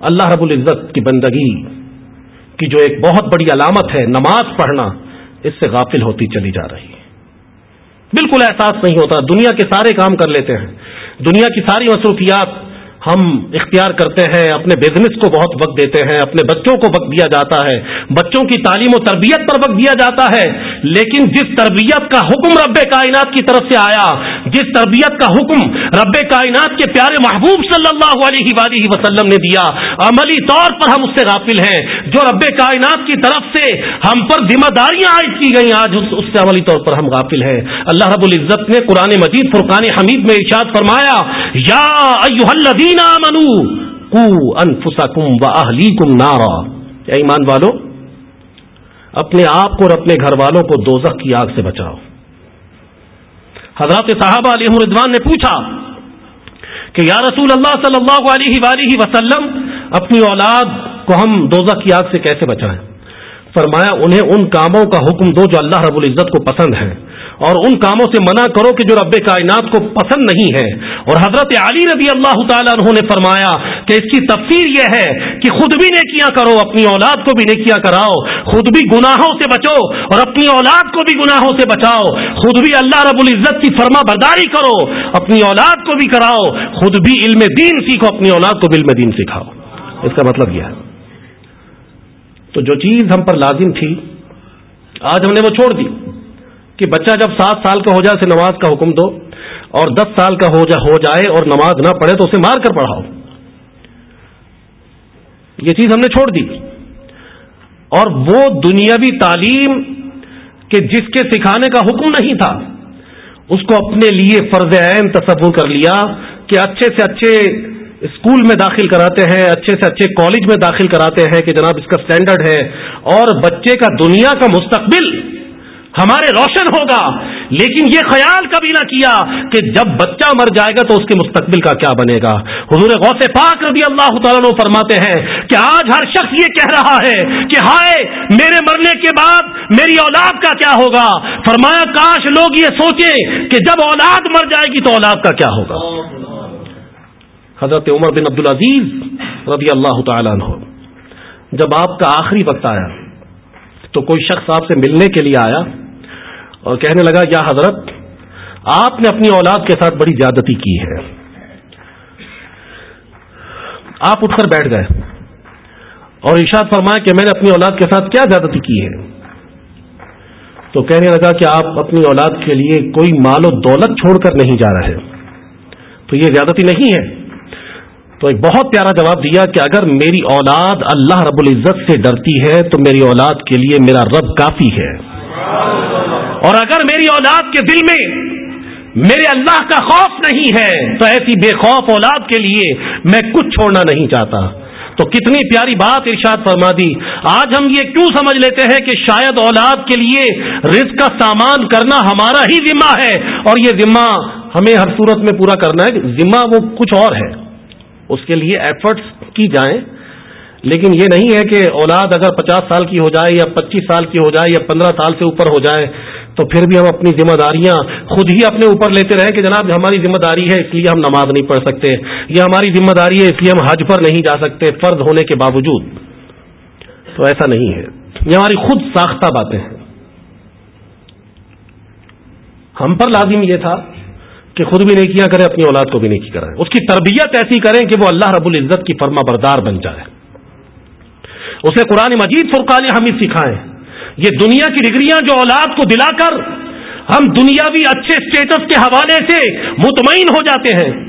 اللہ رب العزت کی بندگی کی جو ایک بہت بڑی علامت ہے، نماز پڑھنا، اس سے غافل ہوتی چلی جا رہی ہے۔ بالکل احساس نہیں ہوتا، دنیا کے سارے کام کر لیتے ہیں۔ دنیا کی ساری مصروفیات ہم اختیار کرتے ہیں، اپنے بزنس کو بہت وقت دیتے ہیں، اپنے بچوں کو وقت دیا جاتا ہے۔ بچوں کی تعلیم و تربیت پر وقت دیا جاتا ہے، لیکن جس تربیت کا حکم رب کائنات کی طرف سے آیا جس تربیت کا حکم رب کائنات کے پیارے محبوب صلی اللہ علیہ وآلہ وسلم نے دیا، عملی طور پر ہم اس سے غافل ہیں۔ جو رب کائنات کی طرف سے ہم پر ذمہ داریاں عائد کی گئی آج اس سے عملی طور پر ہم غافل ہیں۔ اللہ رب العزت نے قرآن مجید فرقان حمید میں ارشاد فرمایا، یا منو کو انفسکم و اہلی کم نارا ایمان والو، اپنے آپ کو اور اپنے گھر والوں کو دوزخ کی آگ سے بچاؤ۔ حضرات صحابہ علیہ ردوان نے پوچھا کہ یا رسول اللہ صلی اللہ علیہ وآلہ وسلم، اپنی اولاد کو ہم دوزہ کی آگ سے کیسے بچائیں؟ فرمایا، انہیں ان کاموں کا حکم دو جو اللہ رب العزت کو پسند ہے اور ان کاموں سے منع کرو کہ جو رب کائنات کو پسند نہیں ہے اور حضرت علی رضی اللہ تعالیٰ انہوں نے فرمایا کہ اس کی تفسیر یہ ہے کہ خود بھی نیکیاں کرو، اپنی اولاد کو بھی نیکیاں کراؤ۔ خود بھی گناہوں سے بچو اور اپنی اولاد کو بھی گناہوں سے بچاؤ۔ خود بھی اللہ رب العزت کی فرما برداری کرو، اپنی اولاد کو بھی کراؤ۔ خود بھی علم دین سیکھو، اپنی اولاد کو بھی علم دین سکھاؤ۔ اس کا مطلب یہ ہے۔ تو جو چیز ہم پر لازم تھی، آج ہم نے وہ چھوڑ دی۔ کہ بچہ جب سات سال کا ہو جائے اسے نماز کا حکم دو اور دس سال کا ہو جا ہو جائے اور نماز نہ پڑھے تو اسے مار کر پڑھاؤ۔ یہ چیز ہم نے چھوڑ دی۔ اور وہ دنیاوی تعلیم کہ جس کے سکھانے کا حکم نہیں تھا، اس کو اپنے لیے فرض عین تصور کر لیا کہ اچھے سے اچھے اسکول میں داخل کراتے ہیں، اچھے سے اچھے کالج میں داخل کراتے ہیں کہ جناب اس کا سٹینڈرڈ ہے اور بچے کا دنیا کا مستقبل ہمارے روشن ہوگا۔ لیکن یہ خیال کبھی نہ کیا کہ جب بچہ مر جائے گا تو اس کے مستقبل کا کیا بنے گا۔ حضور غوث پاک رضی اللہ تعالیٰ فرماتے ہیں کہ آج ہر شخص یہ کہہ رہا ہے کہ ہائے، میرے مرنے کے بعد میری اولاد کا کیا ہوگا؟ فرمایا، کاش لوگ یہ سوچیں کہ جب اولاد مر جائے گی تو اولاد کا کیا ہوگا؟ حضرت عمر بن عبد العزیز رضی اللہ تعالیٰ عنہ، جب آپ کا آخری وقت آیا تو کوئی شخص آپ سے ملنے کے لیے آیا؟ اور کہنے لگا، یا حضرت، آپ نے اپنی اولاد کے ساتھ بڑی زیادتی کی ہے. آپ اٹھ کر بیٹھ گئے اور ارشاد فرمایا کہ میں نے اپنی اولاد کے ساتھ کیا زیادتی کی ہے؟ تو کہنے لگا کہ آپ اپنی اولاد کے لیے کوئی مال و دولت چھوڑ کر نہیں جا رہے۔ تو یہ زیادتی نہیں ہے؟ تو ایک بہت پیارا جواب دیا کہ اگر میری اولاد اللہ رب العزت سے ڈرتی ہے تو میری اولاد کے لیے میرا رب کافی ہے۔ اور اگر میری اولاد کے دل میں میرے اللہ کا خوف نہیں ہے، تو ایسی بے خوف اولاد کے لیے میں کچھ چھوڑنا نہیں چاہتا۔ تو کتنی پیاری بات ارشاد فرما دی۔ آج ہم یہ کیوں سمجھ لیتے ہیں کہ شاید اولاد کے لیے رزق کا سامان کرنا ہمارا ہی ذمہ ہے۔ اور یہ ذمہ ہمیں ہر صورت میں پورا کرنا ہے۔ ذمہ وہ کچھ اور ہے۔ اس کے لیے ایفرٹس کی جائیں۔ لیکن یہ نہیں ہے کہ اولاد اگر پچاس سال کی ہو جائے یا پچیس سال کی ہو جائے یا پندرہ سال سے اوپر ہو جائے تو پھر بھی ہم اپنی ذمہ داریاں خود ہی اپنے اوپر لیتے رہیں کہ جناب ہماری ذمہ داری ہے، اس لیے ہم نماز نہیں پڑھ سکتے، یہ ہماری ذمہ داری ہے، اس لیے ہم حج پر نہیں جا سکتے، فرض ہونے کے باوجود۔ تو ایسا نہیں ہے۔ یہ ہماری خود ساختہ باتیں ہیں۔ ہم پر لازم یہ تھا کہ خود بھی نیکیاں کریں، اپنی اولاد کو بھی نیکی کریں اس کی تربیت ایسی کریں کہ وہ اللہ رب العزت کی فرما بردار بن جائے۔ اسے قرآن مجید فرقان حمید سکھائیں۔ یہ دنیا کی ڈگریاں جو اولاد کو دلا کر ہم دنیاوی اچھے اسٹیٹس کے حوالے سے مطمئن ہو جاتے ہیں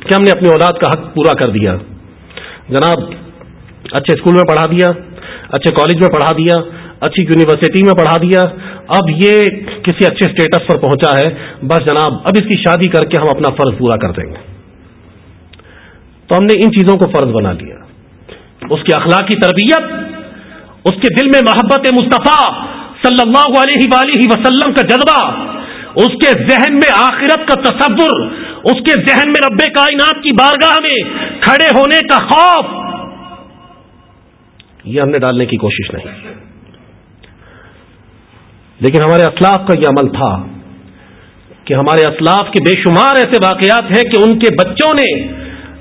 کہ ہم نے اپنی اولاد کا حق پورا کر دیا۔ جناب، اچھے اسکول میں پڑھا دیا، اچھے کالج میں پڑھا دیا، اچھی یونیورسٹی میں پڑھا دیا۔ اب یہ کسی اچھے اسٹیٹس پر پہنچا ہے، بس جناب، اب اس کی شادی کر کے ہم اپنا فرض پورا کر دیں گے۔ تو ہم نے ان چیزوں کو فرض بنا لیا۔ اس کی اخلاقی تربیت اس کے دل میں محبت مصطفیٰ صلی اللہ علیہ وآلہ وسلم کا جذبہ، اس کے ذہن میں آخرت کا تصور، اس کے ذہن میں رب کائنات کی بارگاہ میں کھڑے ہونے کا خوف۔ یہ ہم نے ڈالنے کی کوشش نہیں۔ لیکن ہمارے اسلاف کا یہ عمل تھا کہ ہمارے اسلاف کے بے شمار ایسے واقعات ہیں کہ ان کے بچوں نے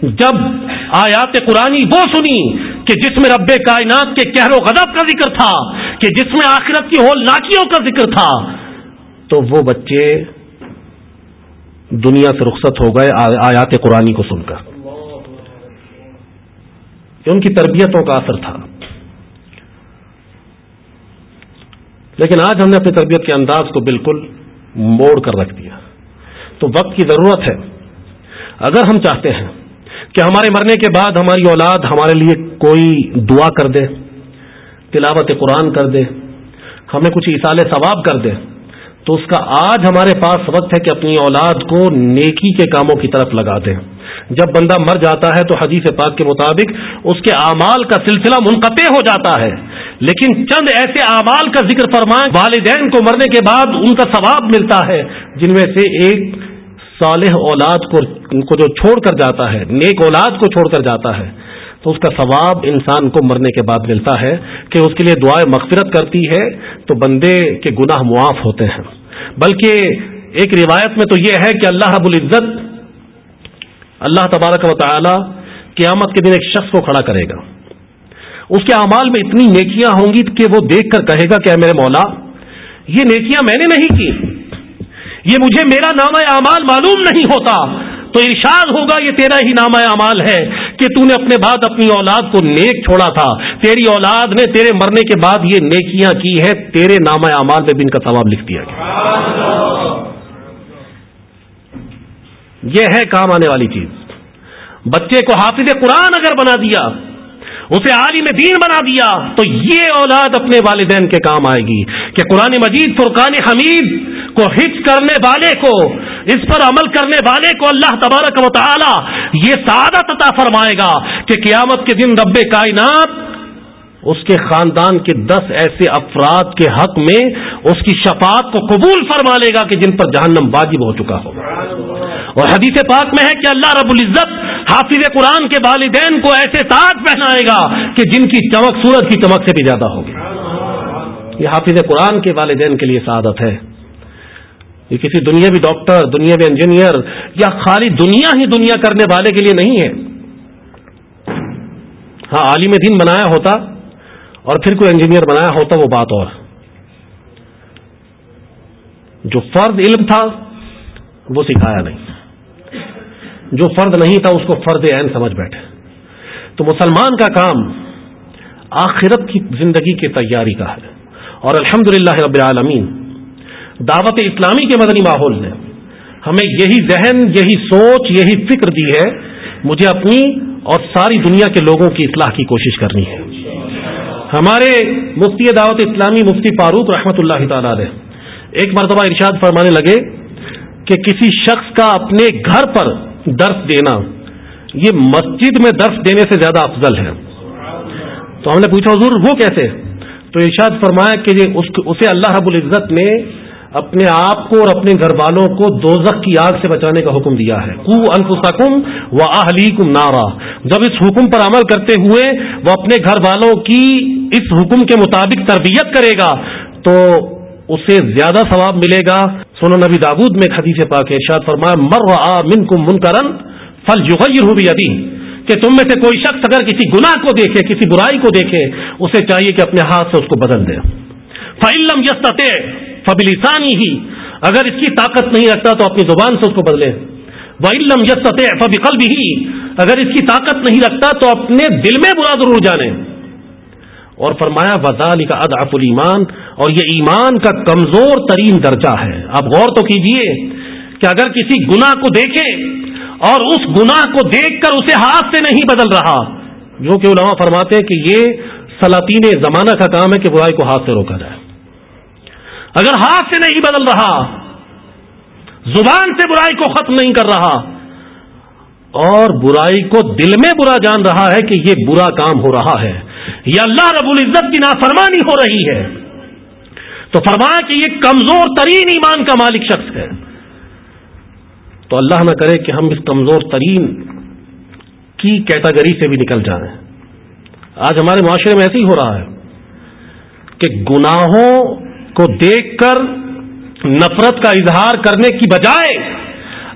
جب آیات قرآنی وہ سنی کہ جس میں رب کائنات کے کہر و غضب کا ذکر تھا، کہ جس میں آخرت کی ہول ناکیوں کا ذکر تھا، تو وہ بچے دنیا سے رخصت ہو گئے آیات قرآنی کو سن کر۔ ان کی تربیتوں کا اثر تھا۔ لیکن آج ہم نے اپنی تربیت کے انداز کو بالکل موڑ کر رکھ دیا۔ تو وقت کی ضرورت ہے۔ اگر ہم چاہتے ہیں کہ ہمارے مرنے کے بعد ہماری اولاد ہمارے لیے کوئی دعا کر دے، تلاوت قرآن کر دے، ہمیں کچھ اصال ثواب کر دے، تو اس کا آج ہمارے پاس وقت ہے کہ اپنی اولاد کو نیکی کے کاموں کی طرف لگا دیں۔ جب بندہ مر جاتا ہے تو حدیث پاک کے مطابق اس کے اعمال کا سلسلہ منقطع ہو جاتا ہے۔ لیکن چند ایسے اعمال کا ذکر فرمائیں، والدین کو مرنے کے بعد ان کا ثواب ملتا ہے، جن میں سے ایک صالح اولاد کو جو چھوڑ کر جاتا ہے، نیک اولاد کو چھوڑ کر جاتا ہے، تو اس کا ثواب انسان کو مرنے کے بعد ملتا ہے کہ اس کے لیے دعائیں مغفرت کرتی ہے، تو بندے کے گناہ معاف ہوتے ہیں۔ بلکہ ایک روایت میں تو یہ ہے کہ اللہ رب العزت اللہ تبارک و تعالی قیامت کے دن ایک شخص کو کھڑا کرے گا۔ اس کے اعمال میں اتنی نیکیاں ہوں گی کہ وہ دیکھ کر کہے گا کہ میرے مولا، یہ نیکیاں میں نے نہیں کی۔ یہ مجھے میرا نام اعمال معلوم نہیں ہوتا۔ تو ارشاد ہوگا، یہ تیرا ہی نام اعمال ہے کہ تو نے اپنے بعد اپنی اولاد کو نیک چھوڑا تھا۔ تیری اولاد نے تیرے مرنے کے بعد یہ نیکیاں کی ہے تیرے نام اعمال میں بھی ان کا ثواب لکھ دیا گیا۔ یہ ہے کام آنے والی چیز۔ بچے کو حافظ قرآن اگر بنا دیا اسے عالم دین بنا دیا، تو یہ اولاد اپنے والدین کے کام آئے گی کہ قرآن مجید، فرقان حمید کو ہچ کرنے والے کو، اس پر عمل کرنے والے کو اللہ تبارک و تعالی یہ سعادت عطا فرمائے گا کہ قیامت کے دن رب کائنات اس کے خاندان کے دس ایسے افراد کے حق میں اس کی شفاعت کو قبول فرما لے گا کہ جن پر جہنم واجب ہو چکا ہوگا اور حدیث پاک میں ہے کہ اللہ رب العزت حافظ قرآن کے والدین کو ایسے تاج پہنائے گا کہ جن کی چمک سورج کی چمک سے بھی زیادہ ہوگی۔ یہ حافظ قرآن کے والدین کے لیے سعادت ہے۔ یہ کسی دنیا بھی ڈاکٹر دنیا بھی انجینئر یا خالی دنیا ہی دنیا کرنے والے کے لیے نہیں ہے۔ ہاں عالم دین بنایا ہوتا اور پھر کوئی انجینئر بنایا ہوتا، وہ بات اور۔ جو فرض علم تھا، وہ سکھایا نہیں۔ جو فرد نہیں تھا اس کو فرد عین سمجھ بیٹھے۔ تو مسلمان کا کام آخرت کی زندگی کی تیاری کا ہے۔ اور الحمد رب العالمین، دعوت اسلامی کے مدنی ماحول نے ہمیں یہی ذہن، یہی سوچ، یہی فکر دی ہے، مجھے اپنی اور ساری دنیا کے لوگوں کی اصلاح کی کوشش کرنی ہے۔ ہمارے مفتی دعوت اسلامی مفتی فاروق رحمۃ اللہ تعالی علیہ ایک مرتبہ ارشاد فرمانے لگے کہ کسی شخص کا اپنے گھر پر درس دینا، یہ مسجد میں درس دینے سے زیادہ افضل ہے۔ تو ہم نے پوچھا، حضور، وہ کیسے؟ تو ارشاد فرمایا کہ اسے اللہ رب العزت نے اپنے آپ کو اور اپنے گھر والوں کو دوزخ کی آگ سے بچانے کا حکم دیا ہے۔ کو انفسکم و اہلی کم نارا۔ جب اس حکم پر عمل کرتے ہوئے وہ اپنے گھر والوں کی اس حکم کے مطابق تربیت کرے گا، تو اسے زیادہ ثواب ملے گا۔ سونا نبی دابود میں حدیث پاک ارشاد فرمایا، مر آ من کم من کرن فل کہ تم میں سے کوئی شخص اگر کسی گناہ کو دیکھے، کسی برائی کو دیکھے، اسے چاہیے کہ اپنے ہاتھ سے اس کو بدل دے۔ فعلم یستتے فبلسانی ہی اگر اس کی طاقت نہیں رکھتا تو اپنی زبان سے اس کو بدلے۔ وہ علم یستتے فبقل بھی اگر اس کی طاقت نہیں رکھتا تو اپنے دل میں برا ضرور جانے۔ اور فرمایا وزال کا اداف المان اور یہ ایمان کا کمزور ترین درجہ ہے۔ آپ غور تو کیجیے کہ اگر کسی گناہ کو دیکھیں اور اس گناہ کو دیکھ کر اسے ہاتھ سے نہیں بدل رہا، جو کہ علماء فرماتے ہیں کہ یہ سلاطین زمانہ کا کام ہے کہ برائی کو ہاتھ سے روکا جائے۔ اگر ہاتھ سے نہیں بدل رہا، زبان سے برائی کو ختم نہیں کر رہا، اور برائی کو دل میں برا جان رہا ہے کہ یہ برا کام ہو رہا ہے یا اللہ رب العزت کی نافرمانی ہو رہی ہے۔ تو فرمایا کہ یہ کمزور ترین ایمان کا مالک شخص ہے۔ تو اللہ نہ کرے کہ ہم اس کمزور ترین کی کیٹاگری سے بھی نکل جائیں۔ آج ہمارے معاشرے میں ایسے ہی ہو رہا ہے کہ گناہوں کو دیکھ کر نفرت کا اظہار کرنے کی بجائے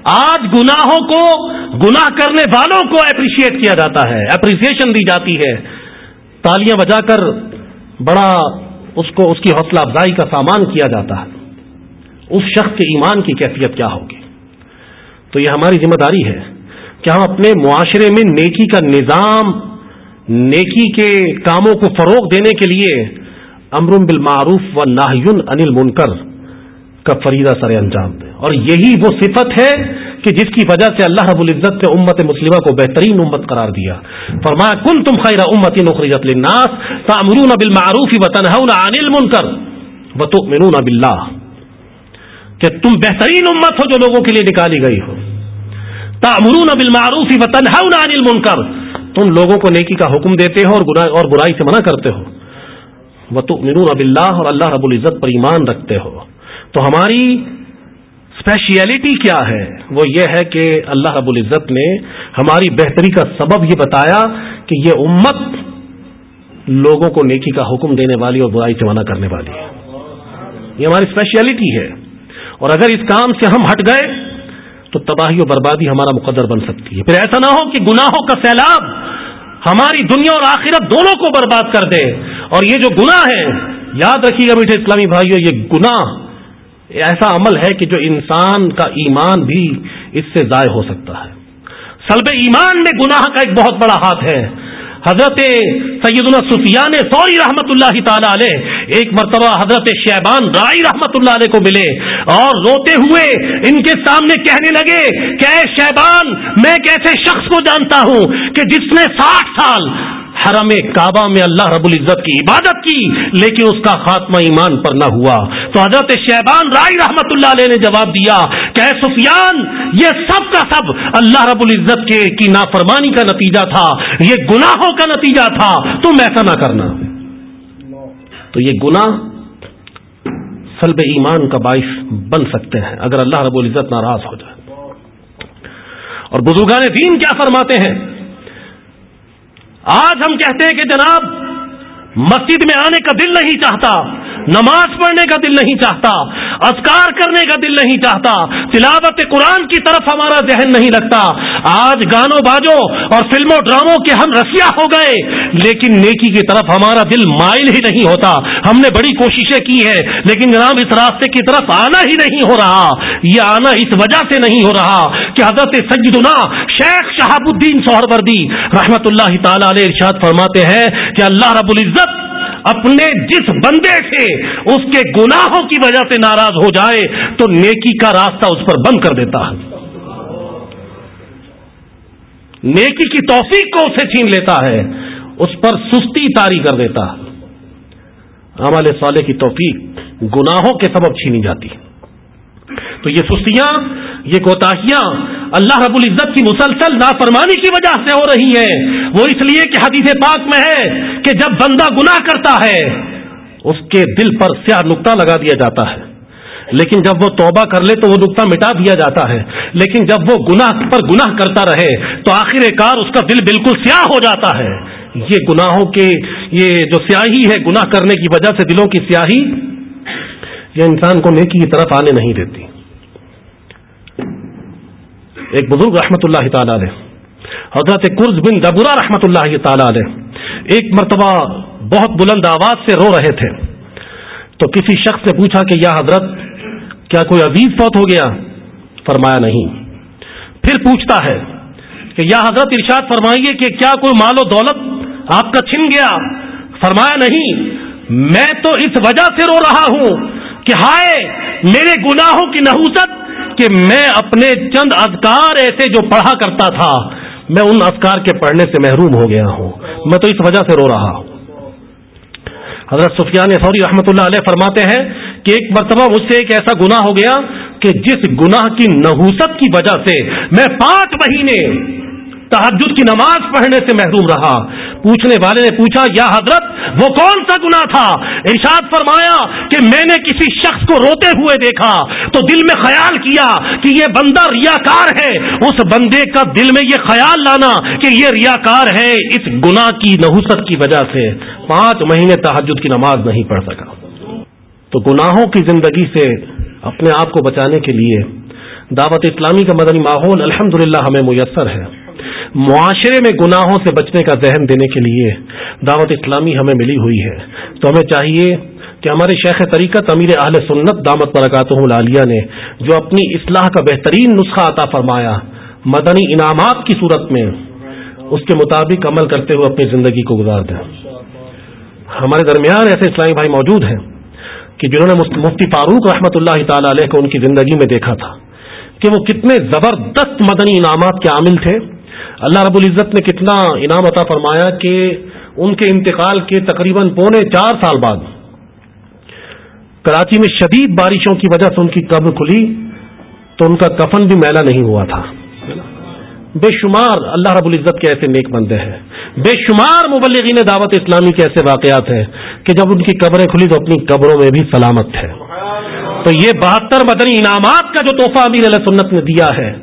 آج گناہوں کو، گناہ کرنے والوں کو اپریشیٹ کیا جاتا ہے اپریسیشن دی جاتی ہے۔ تالیاں بجا کر بڑا اس کو اس کی حوصلہ افزائی کا سامان کیا جاتا ہے۔ اس شخص کے ایمان کی کیفیت کیا ہوگی؟ تو یہ ہماری ذمہ داری ہے کہ ہم اپنے معاشرے میں نیکی کا نظام، نیکی کے کاموں کو فروغ دینے کے لیے امر بالمعروف و ناہین انل منکر کا فریدہ سر انجام دیں۔ اور یہی وہ صفت ہے کہ جس کی وجہ سے اللہ رب العزت نے امت مسلمہ کو بہترین امت قرار دیا۔ فرمایا کن تم خیر امت نخرجت للناس تعمرون بالمعروف وتنهون عن المنکر وتؤمنون بالله کہ تم بہترین امت ہو جو لوگوں کے لیے نکالی گئی ہو۔ تعمرون بالمعروف وتنهون عن المنکر۔ تم لوگوں کو نیکی کا حکم دیتے ہو اور اور برائی سے منع کرتے ہو۔ وتؤمنون بالله اور اللہ رب العزت پر ایمان رکھتے ہو۔ تو ہماری اسپیشیلٹی کیا ہے؟ وہ یہ ہے کہ اللہ رب العزت نے ہماری بہتری کا سبب یہ بتایا کہ یہ امت لوگوں کو نیکی کا حکم دینے والی اور برائی سے منع کرنے والی ہے۔ یہ ہماری اسپیشلٹی ہے۔ اور اگر اس کام سے ہم ہٹ گئے تو تباہی و بربادی ہمارا مقدر بن سکتی ہے۔ پھر ایسا نہ ہو کہ گناہوں کا سیلاب ہماری دنیا اور آخرت دونوں کو برباد کر دے۔ اور یہ جو گناہ ہے یاد رکھیے گا میٹھے اسلامی بھائیو، یہ گناہ ایسا عمل ہے کہ جو انسان کا ایمان بھی اس سے ضائع ہو سکتا ہے۔ سلب ایمان میں گناہ کا ایک بہت بڑا ہاتھ ہے۔ حضرت سیدنا سفیان سوری رحمت اللہ تعالی علیہ ایک مرتبہ حضرت شیبان رائی رحمت اللہ علیہ کو ملے اور روتے ہوئے ان کے سامنے کہنے لگے کہ اے شیبان، میں ایک ایسے شخص کو جانتا ہوں کہ جس نے ساٹھ سال حرم کعبہ میں اللہ رب العزت کی عبادت کی، لیکن اس کا خاتمہ ایمان پر نہ ہوا۔ تو حضرت شہبان رائی رحمت اللہ علیہ نے جواب دیا کہ اے سفیان، یہ سب کا سب اللہ رب العزت کے، کی نافرمانی کا نتیجہ تھا، یہ گناہوں کا نتیجہ تھا، تم ایسا نہ کرنا۔ تو یہ گناہ سلب ایمان کا باعث بن سکتے ہیں اگر اللہ رب العزت ناراض ہو جائے۔ اور بزرگان دین کیا فرماتے ہیں؟ آج ہم کہتے ہیں کہ جناب مسجد میں آنے کا دل نہیں چاہتا۔ نماز پڑھنے کا دل نہیں چاہتا، اذکار کرنے کا دل نہیں چاہتا، تلاوت قرآن کی طرف ہمارا ذہن نہیں لگتا۔ آج گانوں باجوں اور فلموں، ڈراموں کے ہم رسیا ہو گئے، لیکن نیکی کی طرف ہمارا دل مائل ہی نہیں ہوتا۔ ہم نے بڑی کوششیں کی ہے لیکن جناب، اس راستے کی طرف آنا ہی نہیں ہو رہا۔ یہ آنا اس وجہ سے نہیں ہو رہا کہ حضرت سجدنا شیخ شہاب الدین سہر وردی رحمت اللہ تعالی علیہ ارشاد فرماتے ہیں کہ اللہ رب العزت اپنے جس بندے سے اس کے گناہوں کی وجہ سے ناراض ہو جائے، تو نیکی کا راستہ اس پر بند کر دیتا ہے۔ نیکی کی توفیق کو اسے چھین لیتا ہے، اس پر سستی تاری کر دیتا ہے۔ عمل صالح کی توفیق گناہوں کے سبب چھینی جاتی۔ تو یہ سستیاں، یہ کوتاہیاں اللہ رب العزت کی مسلسل نافرمانی کی وجہ سے ہو رہی ہیں۔ وہ اس لیے کہ حدیث پاک میں ہے کہ جب بندہ گناہ کرتا ہے، اس کے دل پر سیاہ نقطہ لگا دیا جاتا ہے۔ لیکن جب وہ توبہ کر لے تو وہ نقطہ مٹا دیا جاتا ہے۔ لیکن جب وہ گناہ پر گناہ کرتا رہے تو آخر کار اس کا دل بالکل سیاہ ہو جاتا ہے۔ یہ گناہوں کے، یہ جو سیاہی ہے، گناہ کرنے کی وجہ سے دلوں کی سیاہی یہ انسان کو نیکی کی طرف آنے نہیں دیتی۔ ایک بزرگ رحمت اللہ تعالی علیہ، حضرت کرز بن دبورا رحمت اللہ تعالی علیہ، ایک مرتبہ بہت بلند آواز سے رو رہے تھے۔ تو کسی شخص نے پوچھا کہ یا حضرت، کیا کوئی عزیز فوت ہو گیا؟ فرمایا نہیں۔ پھر پوچھتا ہے کہ یا حضرت ارشاد فرمائیے کہ کیا کوئی مال و دولت آپ کا چھن گیا؟ فرمایا نہیں۔ میں تو اس وجہ سے رو رہا ہوں کہ ہائے، میرے گناہوں کی نحوست کہ میں اپنے چند اذکار ایسے جو پڑھا کرتا تھا، میں ان اذکار کے پڑھنے سے محروم ہو گیا ہوں۔ میں تو اس وجہ سے رو رہا ہوں۔ حضرت سفیان سوری رحمۃ اللہ علیہ فرماتے ہیں کہ ایک مرتبہ مجھ سے ایک ایسا گناہ ہو گیا کہ جس گناہ کی نحوست کی وجہ سے میں پانچ مہینے تحجد کی نماز پڑھنے سے محروم رہا۔ پوچھنے والے نے پوچھا، یا حضرت، وہ کون سا گنا تھا؟ ارشاد فرمایا کہ میں نے کسی شخص کو روتے ہوئے دیکھا، تو دل میں خیال کیا کہ یہ بندہ ریاکار ہے۔ اس بندے کا دل میں یہ خیال لانا کہ یہ ریاکار ہے، اس گنا کی نحوست کی وجہ سے۔ پانچ مہینے تحجد کی نماز نہیں پڑھ سکا۔ تو گناہوں کی زندگی سے اپنے آپ کو بچانے کے لیے دعوت اسلامی کا مدنی ماحول الحمد ہمیں میسر ہے۔ معاشرے میں گناہوں سے بچنے کا ذہن دینے کے لیے دعوت اسلامی ہمیں ملی ہوئی ہے۔ تو ہمیں چاہیے کہ ہمارے شیخ طریقت امیر اہل سنت دامت برکاتہ العالیہ نے جو اپنی اصلاح کا بہترین نسخہ عطا فرمایا مدنی انعامات کی صورت میں، اس کے مطابق عمل کرتے ہوئے اپنی زندگی کو گزار دیں۔ ہمارے درمیان ایسے اسلامی بھائی موجود ہیں کہ جنہوں نے مفتی فاروق رحمۃ اللہ تعالی علیہ کو ان کی زندگی میں دیکھا تھا کہ وہ کتنے زبردست مدنی انعامات کے عامل تھے۔ اللہ رب العزت نے کتنا انعام عطا فرمایا کہ ان کے انتقال کے تقریباً پونے چار سال بعد کراچی میں شدید بارشوں کی وجہ سے ان کی قبر کھلی تو ان کا کفن بھی میلا نہیں ہوا تھا۔ بے شمار اللہ رب العزت کے ایسے نیک بندے ہیں۔ بے شمار مبلغین دعوت اسلامی کے ایسے واقعات ہیں کہ جب ان کی قبریں کھلی تو اپنی قبروں میں بھی سلامت ہے تو یہ بہتر مدنی انعامات کا جو تحفہ امیر علیہ سنت نے دیا ہے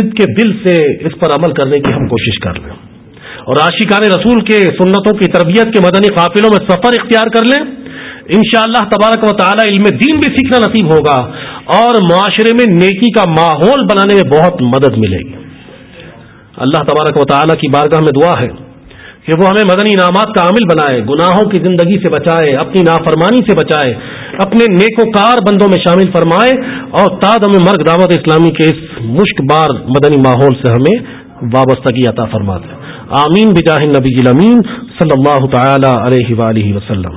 سدھ کے دل سے اس پر عمل کرنے کی ہم کوشش کر لیں اور عاشقان رسول کے سنتوں کی تربیت کے مدنی قافلوں میں سفر اختیار کر لیں۔ انشاءاللہ اللہ تبارک و تعالی علم دین بھی سیکھنا نصیب ہوگا اور معاشرے میں نیکی کا ماحول بنانے میں بہت مدد ملے گی۔ اللہ تبارک و تعالی کی بارگاہ میں دعا ہے کہ وہ ہمیں مدنی انعامات کا عامل بنائے، گناہوں کی زندگی سے بچائے، اپنی نافرمانی سے بچائے اپنے نیک و کار بندوں میں شامل فرمائے اور تاد ہمیں مرگ دعوت اسلامی کے اس مشک بار مدنی ماحول سے ہمیں وابستگی عطا فرما دے آمین بجاہ نبی صلی اللہ تعالی علیہ وآلہ وسلم۔